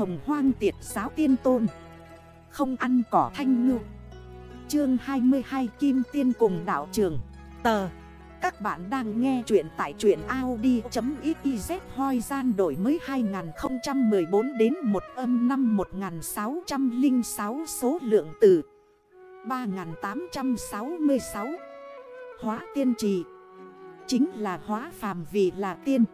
hồng hoang tiệt giáo tiên tôn. Không ăn cỏ thanh ngư. Chương 22 Kim Tiên cùng đảo trường. Tờ. Các bạn đang nghe chuyện tại truyện Audi.xyz hoi gian đổi mới 2014 đến 1 âm năm 1606 số lượng từ 3866 Hóa tiên trì. Chính là hóa phàm vì là tiên.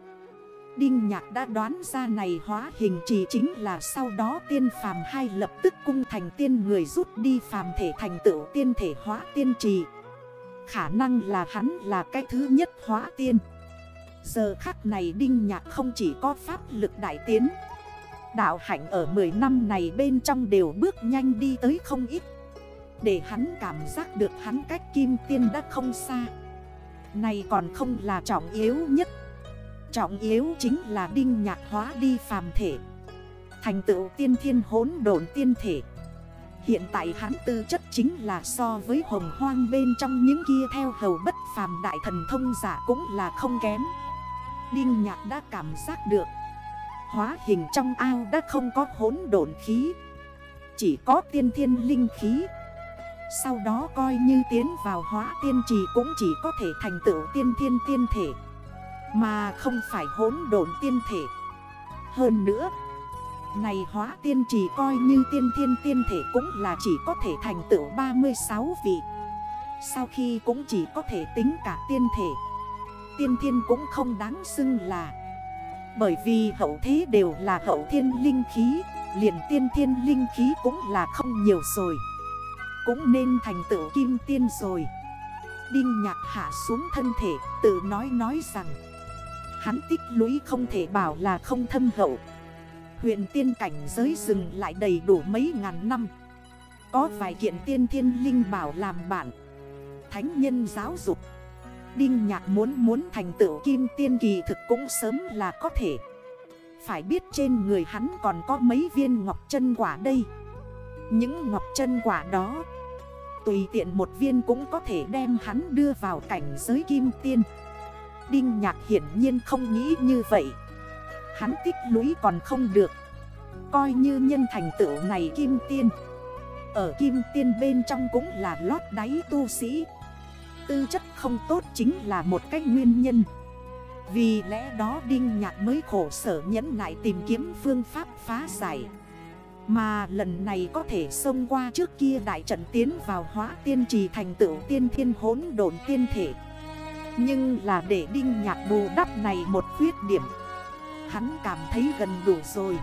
Đinh Nhạc đã đoán ra này hóa hình chỉ chính là sau đó tiên phàm hai lập tức cung thành tiên người rút đi phàm thể thành tựu tiên thể hóa tiên trì. Khả năng là hắn là cái thứ nhất hóa tiên. Giờ khắc này Đinh Nhạc không chỉ có pháp lực đại tiến. Đạo hạnh ở 10 năm này bên trong đều bước nhanh đi tới không ít. Để hắn cảm giác được hắn cách kim tiên đã không xa. Này còn không là trọng yếu nhất. Trọng yếu chính là đinh nhạc hóa đi phàm thể. Thành tựu tiên thiên hốn độn tiên thể. Hiện tại hắn tư chất chính là so với hồng hoang bên trong những kia theo hầu bất phàm đại thần thông giả cũng là không kém. Đinh nhạc đã cảm giác được. Hóa hình trong ao đã không có hốn độn khí. Chỉ có tiên thiên linh khí. Sau đó coi như tiến vào hóa tiên trì cũng chỉ có thể thành tựu tiên thiên tiên thể mà không phải hốn độn tiên thể. Hơn nữa, Này hóa tiên chỉ coi như tiên thiên tiên thể cũng là chỉ có thể thành tựu 36 vị. Sau khi cũng chỉ có thể tính cả tiên thể, Tiên thiên cũng không đáng xưng là. Bởi vì hậu thế đều là hậu thiên linh khí, Liền tiên thiên linh khí cũng là không nhiều rồi. Cũng nên thành tựu kim tiên rồi. Đinh nhạc hạ xuống thân thể, tự nói nói rằng Hắn tích lũy không thể bảo là không thâm hậu. Huyện tiên cảnh giới rừng lại đầy đủ mấy ngàn năm. Có vài kiện tiên thiên linh bảo làm bản Thánh nhân giáo dục. Đinh nhạc muốn muốn thành tựu kim tiên kỳ thực cũng sớm là có thể. Phải biết trên người hắn còn có mấy viên ngọc chân quả đây. Những ngọc chân quả đó, Tùy tiện một viên cũng có thể đem hắn đưa vào cảnh giới kim tiên. Đinh nhạc hiển nhiên không nghĩ như vậy. Hắn tích lũy còn không được. Coi như nhân thành tựu này kim tiên. Ở kim tiên bên trong cũng là lót đáy tu sĩ. Tư chất không tốt chính là một cách nguyên nhân. Vì lẽ đó Đinh Nhạc mới khổ sở nhẫn nại tìm kiếm phương pháp phá giải. Mà lần này có thể xông qua trước kia đại trận tiến vào hóa tiên trì thành tựu tiên thiên hốn độn tiên thể nhưng là để đinh nhạc bù đắp này một khuyết điểm. Hắn cảm thấy gần đủ rồi.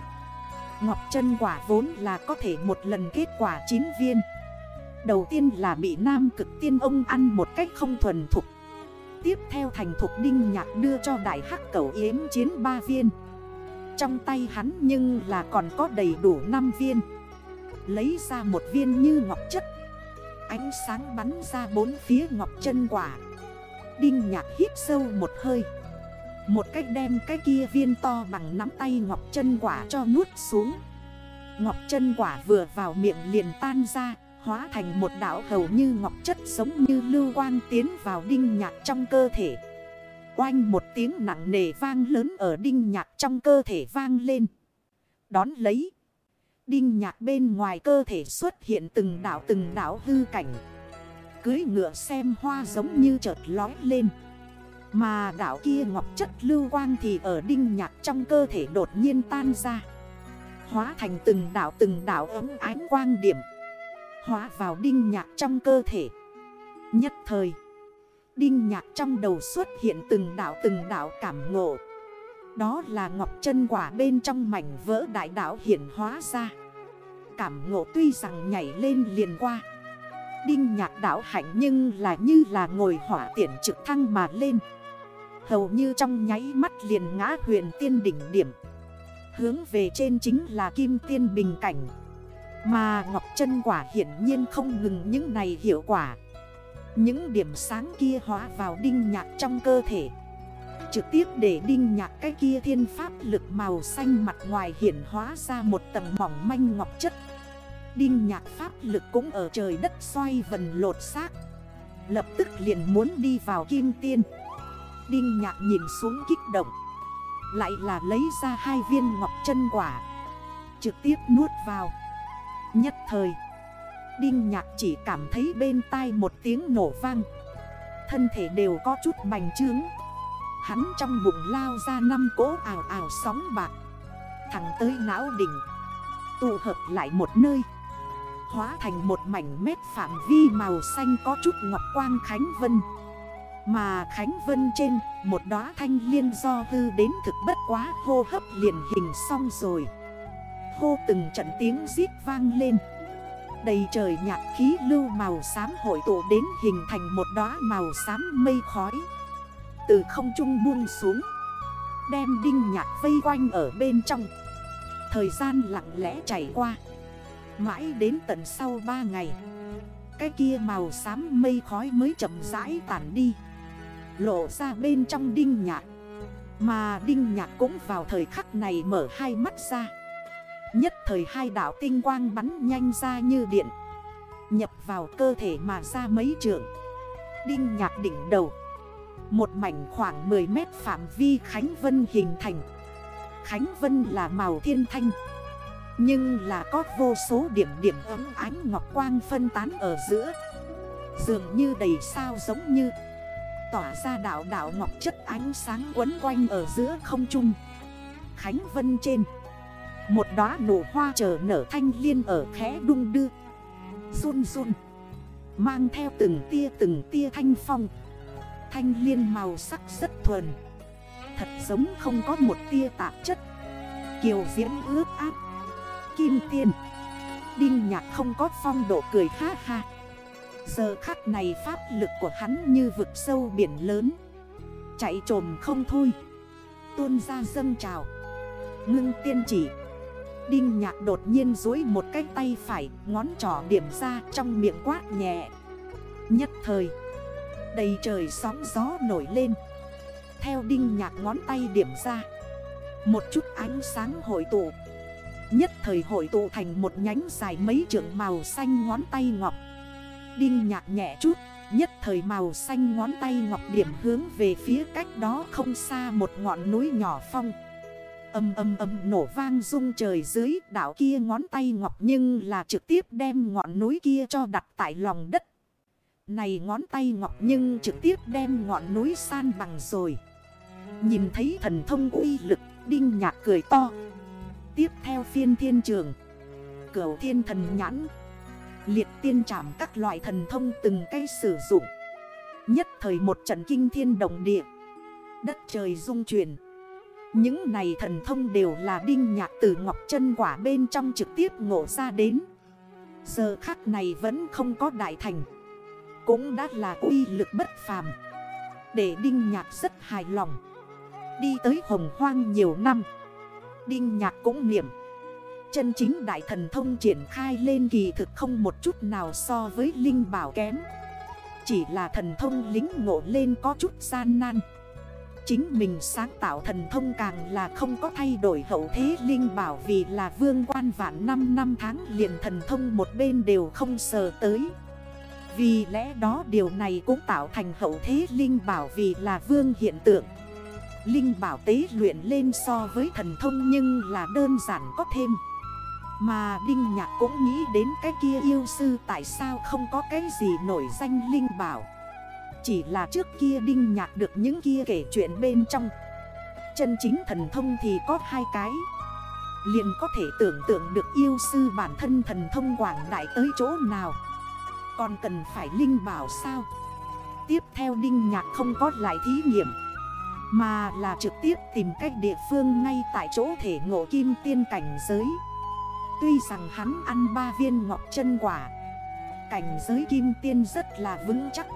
Ngọc chân quả vốn là có thể một lần kết quả 9 viên. Đầu tiên là bị nam cực tiên ông ăn một cách không thuần thục. Tiếp theo thành thục đinh nhạc đưa cho đại hắc cầu yếm chiến 3 viên. Trong tay hắn nhưng là còn có đầy đủ 5 viên. Lấy ra một viên như ngọc chất. Ánh sáng bắn ra bốn phía ngọc chân quả. Đinh nhạc hít sâu một hơi. Một cách đem cái kia viên to bằng nắm tay ngọc chân quả cho nuốt xuống. Ngọc chân quả vừa vào miệng liền tan ra, Hóa thành một đảo hầu như ngọc chất giống như lưu quang tiến vào đinh nhạc trong cơ thể. Oanh một tiếng nặng nề vang lớn ở đinh nhạc trong cơ thể vang lên. Đón lấy. Đinh nhạc bên ngoài cơ thể xuất hiện từng đảo từng đảo hư cảnh cưới ngựa xem hoa giống như chợt lói lên. Mà đảo kia ngọc chất lưu quang thì ở đinh nhạc trong cơ thể đột nhiên tan ra. Hóa thành từng đảo từng đảo ấm ánh quang điểm. Hóa vào đinh nhạc trong cơ thể. Nhất thời, Đinh nhạc trong đầu xuất hiện từng đảo từng đảo cảm ngộ. Đó là ngọc chân quả bên trong mảnh vỡ đại đảo hiện hóa ra. Cảm ngộ tuy rằng nhảy lên liền qua. Đinh nhạc đảo hạnh nhưng là như là ngồi hỏa tiện trực thăng mà lên. Hầu như trong nháy mắt liền ngã huyền tiên đỉnh điểm. Hướng về trên chính là kim tiên bình cảnh. Mà Ngọc chân quả hiển nhiên không ngừng những này hiệu quả. Những điểm sáng kia hóa vào đinh nhạc trong cơ thể. Trực tiếp để đinh nhạc cái kia thiên pháp lực màu xanh mặt ngoài hiển hóa ra một tầng mỏng manh ngọc chất. Đinh nhạc pháp lực cũng ở trời đất xoay vần lột xác. Lập tức liền muốn đi vào kim tiên. Đinh nhạc nhìn xuống kích động. Lại là lấy ra hai viên ngọc chân quả. Trực tiếp nuốt vào. Nhất thời, Đinh nhạc chỉ cảm thấy bên tai một tiếng nổ vang. Thân thể đều có chút bành trướng. Hắn trong bụng lao ra năm cỗ ảo ảo sóng bạc. Thẳng tới não đỉnh. Tụ hợp lại một nơi. Hóa thành một mảnh mét phạm vi màu xanh có chút ngọc quang Khánh Vân. Mà Khánh Vân trên, một đóa thanh liên do hư đến thực bất quá hô hấp liền hình xong rồi. Hô từng trận tiếng giít vang lên. Đầy trời nhạc khí lưu màu xám hội tụ đến hình thành một đóa màu xám mây khói. Từ không trung buông xuống, Đem đinh nhạc vây quanh ở bên trong. Thời gian lặng lẽ chảy qua. Mãi đến tận sau 3 ngày, Cái kia màu xám mây khói mới chậm rãi tản đi, Lộ ra bên trong đinh nhạc. Mà đinh nhạc cũng vào thời khắc này mở hai mắt ra. Nhất thời hai đảo tinh quang bắn nhanh ra như điện, Nhập vào cơ thể mà ra mấy trường. Đinh nhạc đỉnh đầu, Một mảnh khoảng 10 mét phạm vi Khánh Vân hình thành. Khánh Vân là màu thiên thanh. Nhưng là có vô số điểm điểm ấm ánh ngọc quang phân tán ở giữa. Dường như đầy sao giống như Tỏa ra đảo đảo ngọc chất ánh sáng quấn quanh ở giữa không trung. Khánh Vân trên, một đóa nụ hoa chờ nở thanh liên ở khẽ đung đưa. Run run, Mang theo từng tia từng tia thanh phong. Thanh liên màu sắc rất thuần, Thật giống không có một tia tạp chất. Kiều diễm ướt áp Kim tiền. Đinh nhạc không có phong độ cười ha ha. Giờ khắc này pháp lực của hắn như vực sâu biển lớn. Chạy trồm không thôi. Tuôn ra dâng trào. Ngưng tiên chỉ. Đinh nhạc đột nhiên dối một cái tay phải, Ngón trỏ điểm ra trong miệng quát nhẹ. Nhất thời, Đầy trời sóng gió nổi lên. Theo đinh nhạc ngón tay điểm ra, Một chút ánh sáng hội tụ. Nhất thời hội tụ thành một nhánh dài mấy trượng màu xanh ngón tay ngọc Đinh nhạc nhẹ chút Nhất thời màu xanh ngón tay ngọc điểm hướng về phía cách đó không xa một ngọn núi nhỏ phong Âm âm âm nổ vang rung trời dưới đảo kia ngón tay ngọc nhưng là trực tiếp đem ngọn núi kia cho đặt tại lòng đất. Này ngón tay ngọc nhưng trực tiếp đem ngọn núi san bằng rồi. Nhìn thấy thần thông uy lực, đinh nhạc cười to. Tiếp theo phiên thiên trường, cửu thiên thần nhãn, liệt tiên trảm các loại thần thông từng cây sử dụng. Nhất thời một trận kinh thiên động địa, đất trời rung chuyển. Những này thần thông đều là đinh nhạc từ ngọc chân quả bên trong trực tiếp ngộ ra đến. Giờ khắc này vẫn không có đại thành. Cũng đã là uy lực bất phàm. Để đinh nhạc rất hài lòng. Đi tới hồng hoang nhiều năm. Đinh nhạc cũng niệm. Chân chính đại thần thông triển khai lên kỳ thực không một chút nào so với linh bảo kém Chỉ là thần thông lính ngộ lên có chút gian nan. Chính mình sáng tạo thần thông càng là không có thay đổi hậu thế linh bảo Vì là vương quan vạn 5 năm tháng liền thần thông một bên đều không sờ tới. Vì lẽ đó điều này cũng tạo thành hậu thế linh bảo vì là vương hiện tượng. Linh bảo tế luyện lên so với thần thông nhưng là đơn giản có thêm. Mà Đinh Nhạc cũng nghĩ đến cái kia yêu sư tại sao không có cái gì nổi danh linh bảo. Chỉ là trước kia đinh nhạc được những kia kể chuyện bên trong. Chân chính thần thông thì có hai cái. Liền có thể tưởng tượng được yêu sư bản thân thần thông quảng đại tới chỗ nào. Còn cần phải linh bảo sao? Tiếp theo đinh nhạc không có lại thí nghiệm. Mà là trực tiếp tìm cách địa phương ngay tại chỗ thể ngộ kim tiên cảnh giới. Tuy rằng hắn ăn ba viên ngọc chân quả, Cảnh giới kim tiên rất là vững chắc.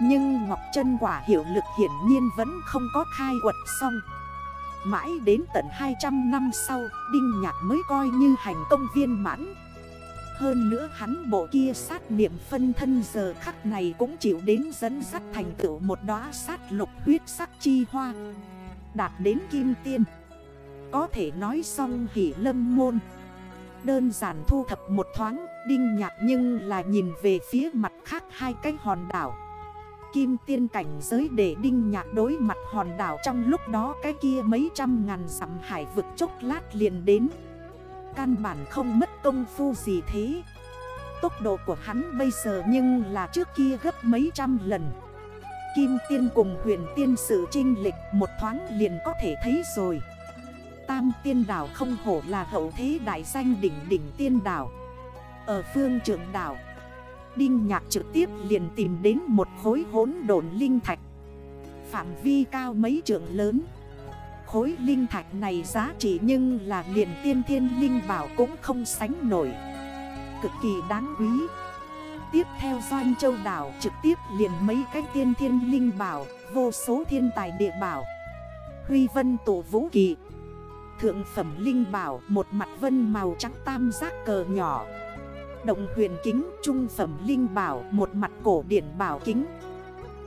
Nhưng Ngọc chân quả hiệu lực hiển nhiên vẫn không có khai quật xong. Mãi đến tận 200 năm sau, Đinh Nhạc mới coi như hành công viên mãn. Hơn nữa hắn bộ kia sát niệm phân thân giờ khắc này cũng chịu đến dẫn sắt thành tựu một đóa sát lục huyết sắc chi hoa. Đạt đến kim tiên. Có thể nói xong hỷ lâm môn. Đơn giản thu thập một thoáng, Đinh nhạc nhưng là nhìn về phía mặt khác hai cái hòn đảo. Kim tiên cảnh giới để đinh nhạc đối mặt hòn đảo trong lúc đó cái kia mấy trăm ngàn dặm hải vực chốc lát liền đến. Căn bản không mất công phu gì thế. Tốc độ của hắn bây giờ nhưng là trước kia gấp mấy trăm lần. Kim tiên cùng huyền tiên sự trinh lịch một thoáng liền có thể thấy rồi. Tam tiên đảo không hổ là hậu thế đại danh đỉnh đỉnh tiên đảo. Ở phương trưởng đảo, Đinh nhạc trực tiếp liền tìm đến một khối hốn đồn linh thạch. Phạm vi cao mấy trượng lớn Khối linh thạch này giá trị nhưng là liền tiên thiên linh bảo cũng không sánh nổi. Cực kỳ đáng quý. Tiếp theo Doanh Châu Đảo trực tiếp liền mấy cái tiên thiên linh bảo, Vô số thiên tài địa bảo. Huy vân tổ vũ kỳ. Thượng phẩm linh bảo, một mặt vân màu trắng tam giác cờ nhỏ. Động huyền kính, trung phẩm linh bảo, một mặt cổ điển bảo kính.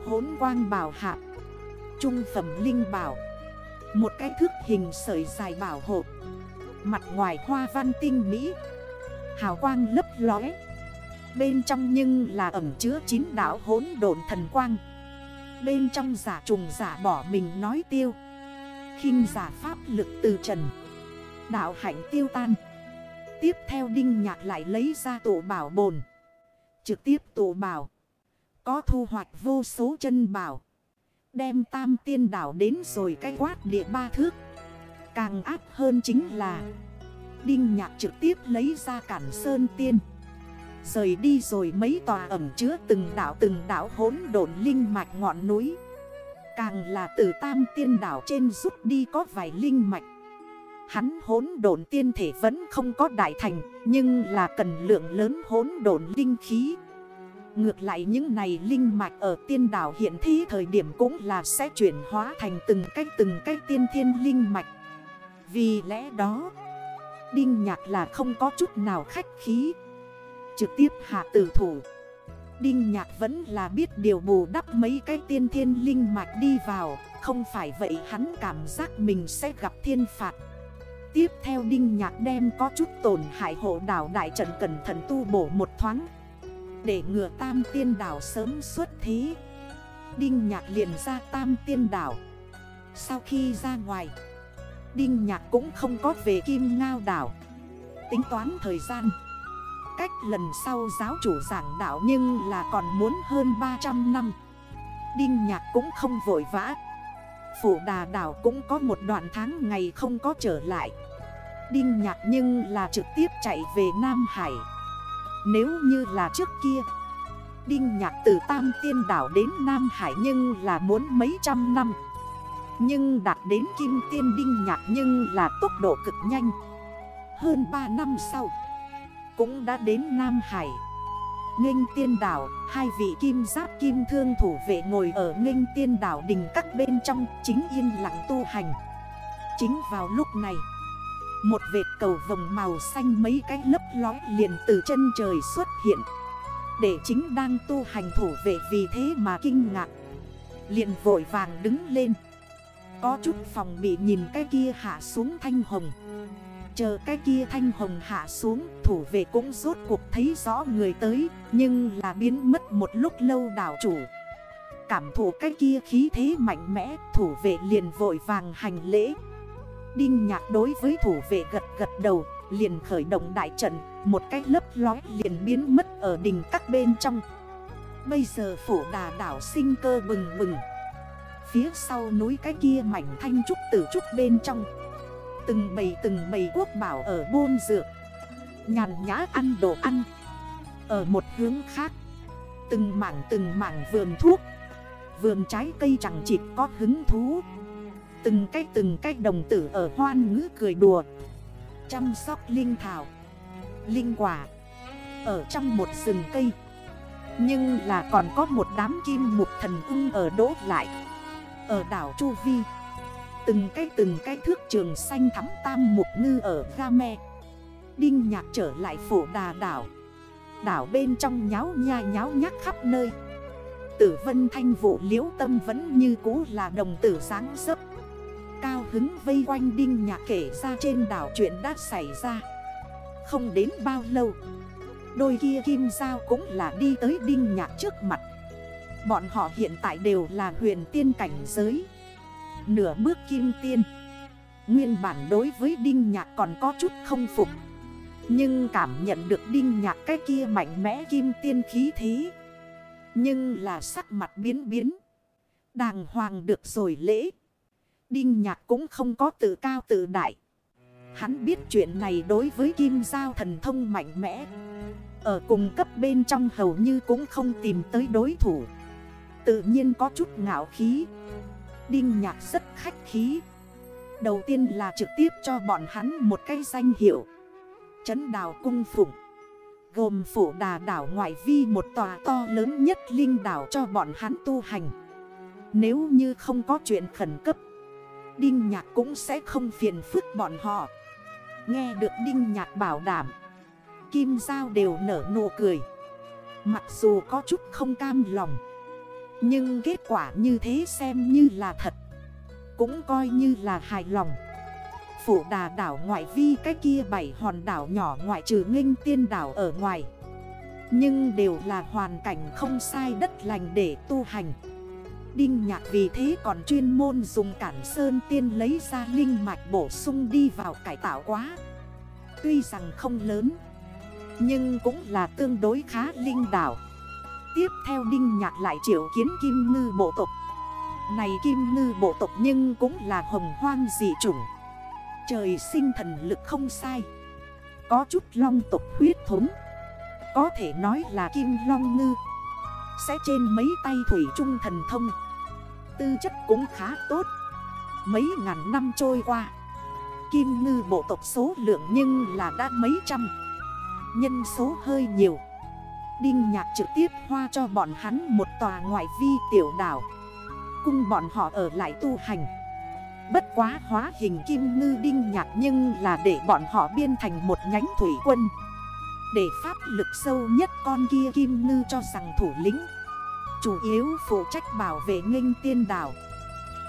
Hốn quang bảo hạ. Trung phẩm linh bảo. Một cái thước hình sợi dài bảo hộ. Mặt ngoài hoa văn tinh mỹ. Hào quang lấp lóe. Bên trong nhưng là ẩm chứa chín đảo hốn độn thần quang. Bên trong giả trùng giả bỏ mình nói tiêu. Khinh giả pháp lực từ trần. Đạo hạnh tiêu tan. Tiếp theo Đinh Nhạc lại lấy ra tổ bảo bồn. Trực tiếp tổ bảo. Có thu hoạch vô số chân bảo. Đem tam tiên đảo đến rồi cái quát địa ba thước. Càng áp hơn chính là, Đinh Nhạc trực tiếp lấy ra cản sơn tiên. Rời đi rồi mấy tòa ẩm chứa từng đảo từng đảo hốn đồn linh mạch ngọn núi. Càng là từ tam tiên đảo trên rút đi có vài linh mạch. Hắn hốn đồn tiên thể vẫn không có đại thành, Nhưng là cần lượng lớn hốn đồn linh khí. Ngược lại những này linh mạch ở tiên đảo hiện thế thời điểm cũng là sẽ chuyển hóa thành từng cách từng cách tiên thiên linh mạch. Vì lẽ đó, Đinh nhạc là không có chút nào khách khí. Trực tiếp hạ tử thủ. Đinh nhạc vẫn là biết điều bù đắp mấy cái tiên thiên linh mạch đi vào. Không phải vậy hắn cảm giác mình sẽ gặp thiên phạt. Tiếp theo Đinh Nhạc đem có chút tổn hại hộ đảo đại trận cẩn thận tu bổ một thoáng. Để ngừa tam tiên đảo sớm xuất thế. Đinh Nhạc liền ra tam tiên đảo. Sau khi ra ngoài, Đinh Nhạc cũng không có về Kim Ngao đảo. Tính toán thời gian, Cách lần sau giáo chủ giảng đảo nhưng là còn muốn hơn 300 năm. Đinh Nhạc cũng không vội vã. Phủ đà đảo cũng có một đoạn tháng ngày không có trở lại. Đinh nhạc nhưng là trực tiếp chạy về Nam Hải. Nếu như là trước kia, Đinh nhạc từ Tam Tiên Đảo đến Nam Hải nhưng là muốn mấy trăm năm. Nhưng đạt đến Kim Tiên Đinh nhạc nhưng là tốc độ cực nhanh. Hơn 3 năm sau, Cũng đã đến Nam Hải. Nghênh tiên đảo, Hai vị kim giáp kim thương thủ vệ ngồi ở nghênh tiên đảo đình các bên trong Chính yên lặng tu hành. Chính vào lúc này một vệt cầu vồng màu xanh mấy cái lấp lói liền từ chân trời xuất hiện. Để chính đang tu hành thủ vệ vì thế mà kinh ngạc. Liền vội vàng đứng lên. Có chút phòng bị nhìn cái kia hạ xuống thanh hồng. Chờ cái kia thanh hồng hạ xuống, Thủ vệ cũng rốt cuộc thấy rõ người tới, Nhưng là biến mất một lúc lâu đảo chủ. Cảm thụ cái kia khí thế mạnh mẽ, Thủ vệ liền vội vàng hành lễ. Đinh nhạc đối với thủ vệ gật gật đầu, Liền khởi động đại trận, Một cái lấp lói liền biến mất ở đỉnh các bên trong. Bây giờ phủ đà đảo sinh cơ bừng bừng. Phía sau núi cái kia mảnh thanh trúc tử trúc bên trong. Từng bầy từng bầy quốc bảo ở buôn dược. Nhàn nhã ăn đồ ăn. Ở một hướng khác. Từng mảng từng mảng vườn thuốc. Vườn trái cây chẳng chịt có hứng thú. Từng cái từng cái đồng tử ở hoan ngữ cười đùa. Chăm sóc linh thảo, Linh quả, Ở trong một rừng cây. Nhưng là còn có một đám kim mục thần ưng ở đỗ lại. Ở đảo Chu Vi, Từng cái từng cái thước trường xanh thắm tam mục ngư ở Game Đinh nhạc trở lại phổ đà đảo. Đảo bên trong nháo nha nháo nhắc khắp nơi. Tử vân thanh vụ liễu tâm vẫn như cũ là đồng tử sáng sấp hứng vây quanh Đinh Nhạc kể ra trên đảo chuyện đã xảy ra. Không đến bao lâu, Đôi kia kim giao cũng là đi tới Đinh Nhạc trước mặt. Bọn họ hiện tại đều là huyền tiên cảnh giới. Nửa bước kim tiên, Nguyên bản đối với Đinh Nhạc còn có chút không phục. Nhưng cảm nhận được đinh nhạc cái kia mạnh mẽ kim tiên khí thí Nhưng là sắc mặt biến biến. Đàng hoàng được rồi lễ. Đinh nhạc cũng không có tự cao tự đại. Hắn biết chuyện này đối với kim giao thần thông mạnh mẽ. Ở cùng cấp bên trong hầu như cũng không tìm tới đối thủ. Tự nhiên có chút ngạo khí. Đinh nhạc rất khách khí. Đầu tiên là trực tiếp cho bọn hắn một cái danh hiệu. Trấn đào cung phụng. Gồm phủ đà đảo ngoại vi một tòa to lớn nhất linh đảo cho bọn hắn tu hành. Nếu như không có chuyện khẩn cấp Đinh nhạc cũng sẽ không phiền phức bọn họ. Nghe được Đinh nhạc bảo đảm, Kim Giao đều nở nụ cười. Mặc dù có chút không cam lòng, Nhưng kết quả như thế xem như là thật, Cũng coi như là hài lòng. Phủ đà đảo ngoại vi cái kia bảy hòn đảo nhỏ ngoại trừ nghênh tiên đảo ở ngoài, Nhưng đều là hoàn cảnh không sai đất lành để tu hành. Đinh nhạc vì thế còn chuyên môn dùng cản sơn tiên lấy ra linh mạch bổ sung đi vào cải tạo quá. Tuy rằng không lớn, Nhưng cũng là tương đối khá linh đảo. Tiếp theo Đinh Nhạc lại triệu kiến Kim Ngư bộ tộc. Này Kim Ngư bộ tộc nhưng cũng là hồng hoang dị chủng. Trời sinh thần lực không sai. Có chút long tộc huyết thống. Có thể nói là Kim Long Ngư. Sẽ trên mấy tay thủy trung thần thông. Tư chất cũng khá tốt. Mấy ngàn năm trôi qua, Kim ngư bộ tộc số lượng nhưng là đã mấy trăm. Nhân số hơi nhiều. Đinh nhạc trực tiếp hoa cho bọn hắn một tòa ngoại vi tiểu đảo. Cung bọn họ ở lại tu hành. Bất quá hóa hình kim ngư đinh nhạc nhưng là để bọn họ biên thành một nhánh thủy quân. Để pháp lực sâu nhất con kia kim ngư cho rằng thủ lĩnh. Chủ yếu phụ trách bảo vệ nghênh tiên đảo.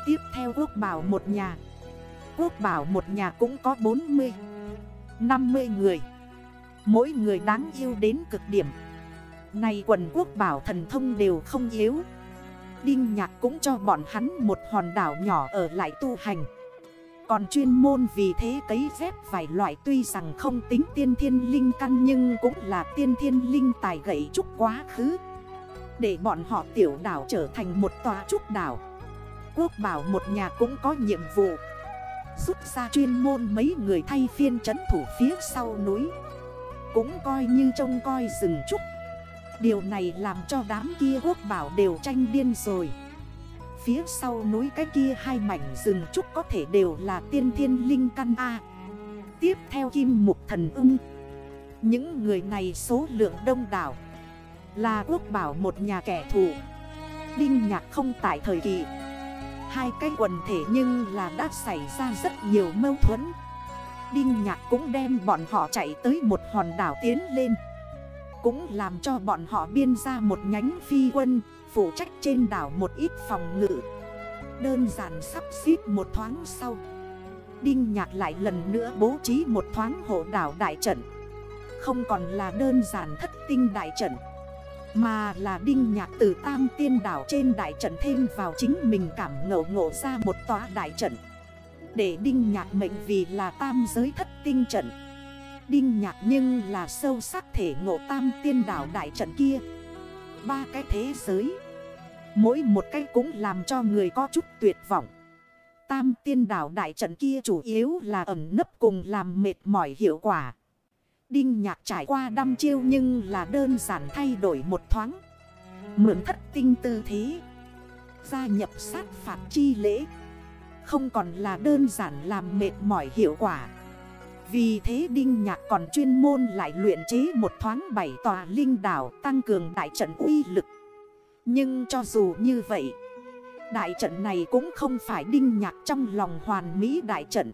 Tiếp theo quốc bảo một nhà. Quốc bảo một nhà cũng có 40 50 người. Mỗi người đáng yêu đến cực điểm. Này quần quốc bảo thần thông đều không yếu. Đinh nhạc cũng cho bọn hắn một hòn đảo nhỏ ở lại tu hành. Còn chuyên môn vì thế cấy phép vài loại tuy rằng không tính tiên thiên linh căn Nhưng cũng là tiên thiên linh tài gậy trúc quá khứ. Để bọn họ tiểu đảo trở thành một tòa trúc đảo. Quốc bảo một nhà cũng có nhiệm vụ. Rút ra chuyên môn mấy người thay phiên trấn thủ phía sau núi. Cũng coi như trông coi rừng trúc. Điều này làm cho đám kia quốc bảo đều tranh điên rồi. Phía sau núi cái kia hai mảnh rừng trúc có thể đều là tiên thiên linh căn A. Tiếp theo kim mục thần ưng. Những người này số lượng đông đảo. Là quốc bảo một nhà kẻ thù. Đinh nhạc không tại thời kỳ. Hai cái quần thể nhưng là đã xảy ra rất nhiều mâu thuẫn. Đinh nhạc cũng đem bọn họ chạy tới một hòn đảo tiến lên. Cũng làm cho bọn họ biên ra một nhánh phi quân, Phụ trách trên đảo một ít phòng ngự. Đơn giản sắp xếp một thoáng sau. Đinh nhạc lại lần nữa bố trí một thoáng hộ đảo đại trận. Không còn là đơn giản thất tinh đại trận mà là đinh nhạc từ tam tiên đảo trên đại trận thêm vào chính mình cảm ngộ ngộ ra một tòa đại trận. Để đinh nhạc mệnh vì là tam giới thất tinh trận. Đinh nhạc nhưng là sâu sắc thể ngộ tam tiên đảo đại trận kia. Ba cái thế giới. Mỗi một cái cũng làm cho người có chút tuyệt vọng. Tam tiên đảo đại trận kia chủ yếu là ẩn nấp cùng làm mệt mỏi hiệu quả. Đinh nhạc trải qua đăm chiêu nhưng là đơn giản thay đổi một thoáng. Mượn thất tinh tư thế, Gia nhập sát phạt chi lễ. Không còn là đơn giản làm mệt mỏi hiệu quả. Vì thế Đinh Nhạc còn chuyên môn lại luyện chế một thoáng bảy tòa linh đảo tăng cường đại trận uy lực. Nhưng cho dù như vậy, Đại trận này cũng không phải Đinh Nhạc trong lòng hoàn mỹ đại trận.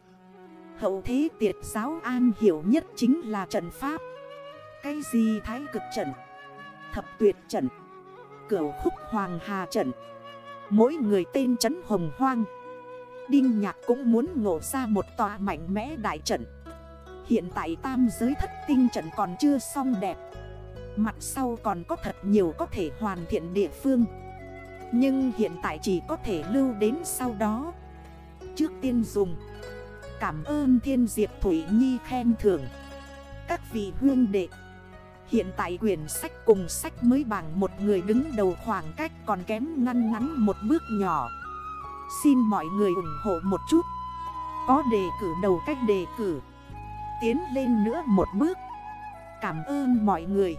Hậu thế tiệt giáo an hiểu nhất chính là trận pháp. Cái gì thái cực trận? Thập tuyệt trận? Cửu khúc hoàng hà trận? Mỗi người tên trấn hồng hoang. Đinh nhạc cũng muốn ngộ ra một tòa mạnh mẽ đại trận. Hiện tại tam giới thất tinh trận còn chưa xong đẹp. Mặt sau còn có thật nhiều có thể hoàn thiện địa phương. Nhưng hiện tại chỉ có thể lưu đến sau đó. Trước tiên dùng. Cảm ơn Thiên Diệp Thủy Nhi khen thưởng. Các vị hương đệ, Hiện tại quyển sách cùng sách mới bảng một người đứng đầu khoảng cách còn kém ngăn ngắn một bước nhỏ. Xin mọi người ủng hộ một chút. Có đề cử đầu cách đề cử. Tiến lên nữa một bước. Cảm ơn mọi người.